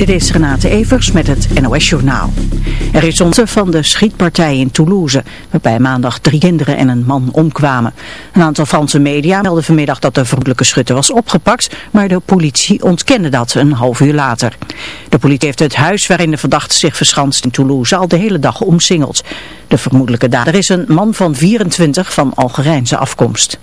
Dit is Renate Evers met het NOS Journaal. Er is onze van de schietpartij in Toulouse, waarbij maandag drie kinderen en een man omkwamen. Een aantal Franse media meldden vanmiddag dat de vermoedelijke schutter was opgepakt, maar de politie ontkende dat een half uur later. De politie heeft het huis waarin de verdachte zich verschanst in Toulouse al de hele dag omsingeld. De vermoedelijke dader is een man van 24 van Algerijnse afkomst.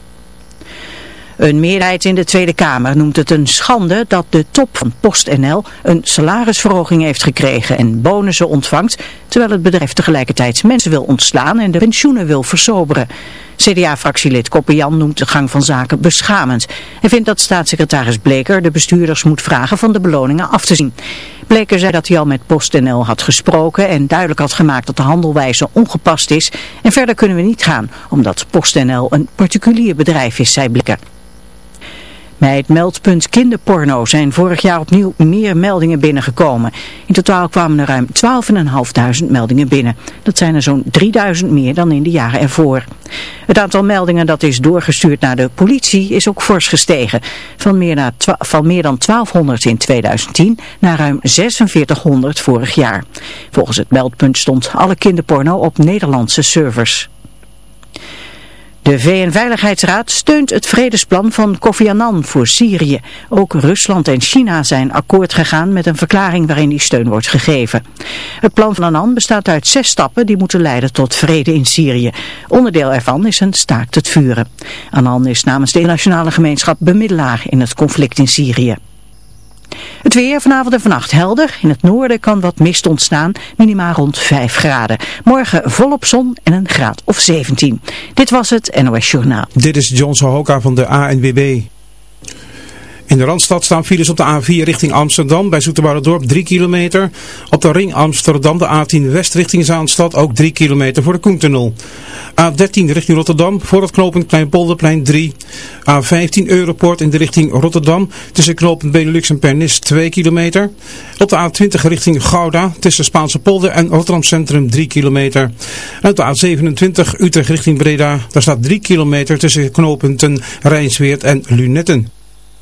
Een meerderheid in de Tweede Kamer noemt het een schande dat de top van PostNL een salarisverhoging heeft gekregen en bonussen ontvangt, terwijl het bedrijf tegelijkertijd mensen wil ontslaan en de pensioenen wil versoberen. CDA-fractielid Koppenjan noemt de gang van zaken beschamend. Hij vindt dat staatssecretaris Bleker de bestuurders moet vragen van de beloningen af te zien. Bleker zei dat hij al met PostNL had gesproken en duidelijk had gemaakt dat de handelwijze ongepast is. En verder kunnen we niet gaan, omdat PostNL een particulier bedrijf is, zei Bleker. Bij het meldpunt kinderporno zijn vorig jaar opnieuw meer meldingen binnengekomen. In totaal kwamen er ruim 12.500 meldingen binnen. Dat zijn er zo'n 3000 meer dan in de jaren ervoor. Het aantal meldingen dat is doorgestuurd naar de politie is ook fors gestegen. Van meer, naar van meer dan 1200 in 2010 naar ruim 4600 vorig jaar. Volgens het meldpunt stond alle kinderporno op Nederlandse servers. De VN-veiligheidsraad steunt het vredesplan van Kofi Annan voor Syrië. Ook Rusland en China zijn akkoord gegaan met een verklaring waarin die steun wordt gegeven. Het plan van Annan bestaat uit zes stappen die moeten leiden tot vrede in Syrië. Onderdeel ervan is een staakt het vuren. Annan is namens de internationale gemeenschap bemiddelaar in het conflict in Syrië. Het weer vanavond en vannacht helder. In het noorden kan wat mist ontstaan, minimaal rond 5 graden. Morgen volop zon en een graad of 17. Dit was het NOS Journaal. Dit is John Sohoka van de ANWB. In de Randstad staan files op de A4 richting Amsterdam bij Dorp 3 kilometer. Op de ring Amsterdam de A10 West richting Zaanstad ook 3 kilometer voor de Koentunnel. A13 richting Rotterdam voor het knooppunt Kleinpolderplein 3. A15 Europort in de richting Rotterdam tussen knooppunt Benelux en Pernis 2 kilometer. Op de A20 richting Gouda tussen Spaanse polder en Rotterdam Centrum 3 kilometer. En op de A27 Utrecht richting Breda daar staat 3 kilometer tussen knooppunten Rijnsweert en Lunetten.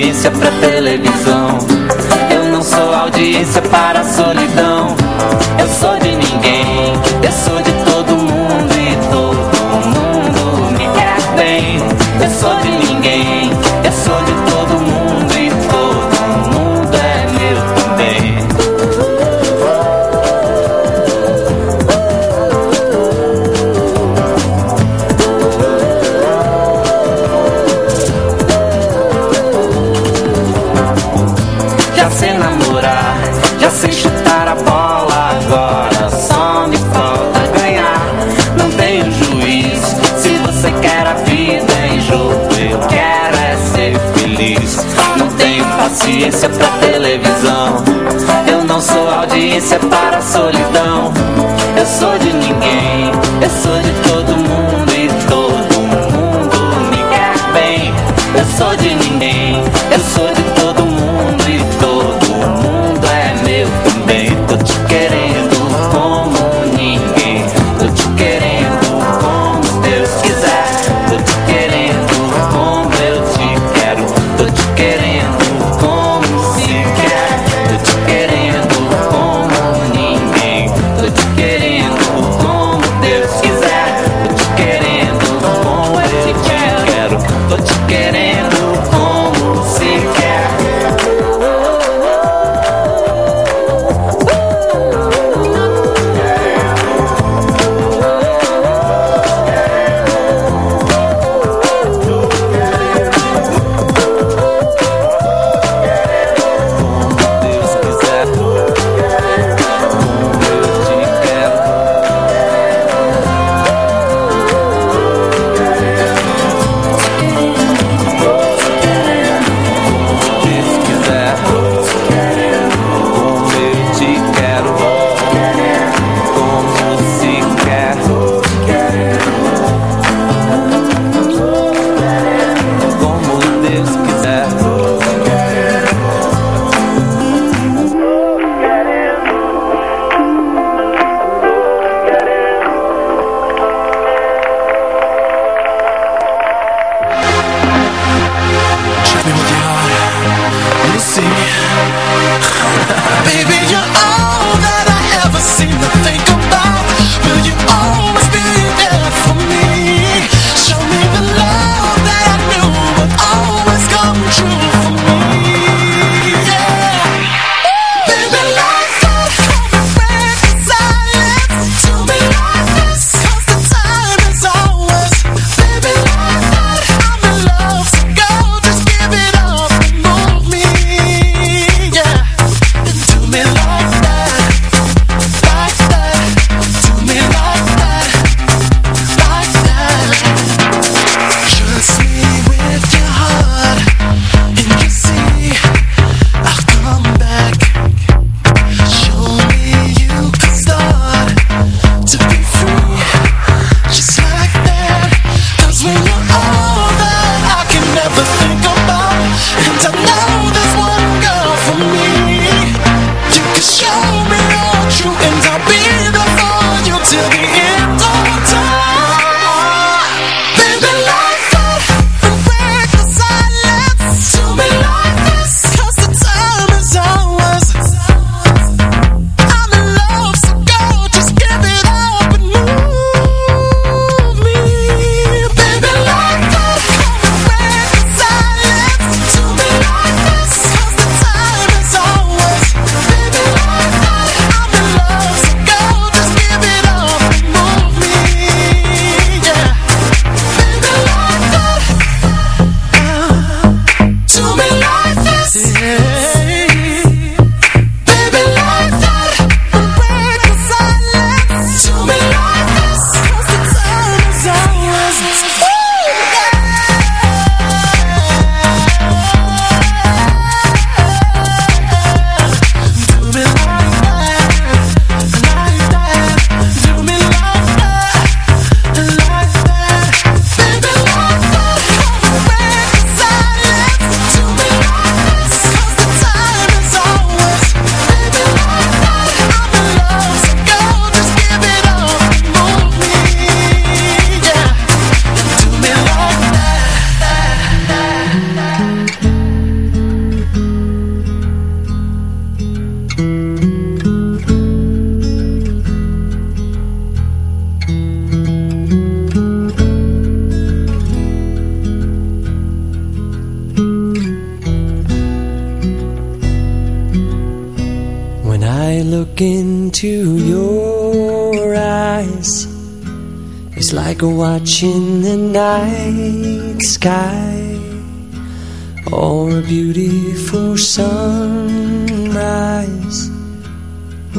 audiência pra televisão. It's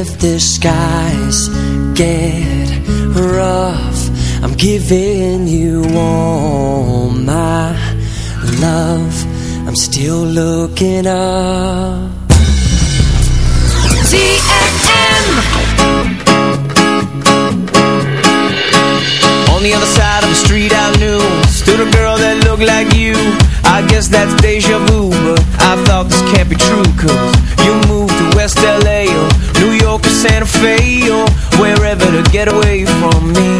if the skies get rough I'm giving you all my love. I'm still looking up. On the other side of the street I knew Stood a girl that looked like you. I guess that's deja vu But I thought this can't be true Cause York or Santa Fe Or wherever to get away from me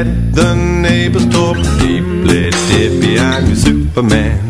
Let the neighbors talk Deeply dippy I'm your Superman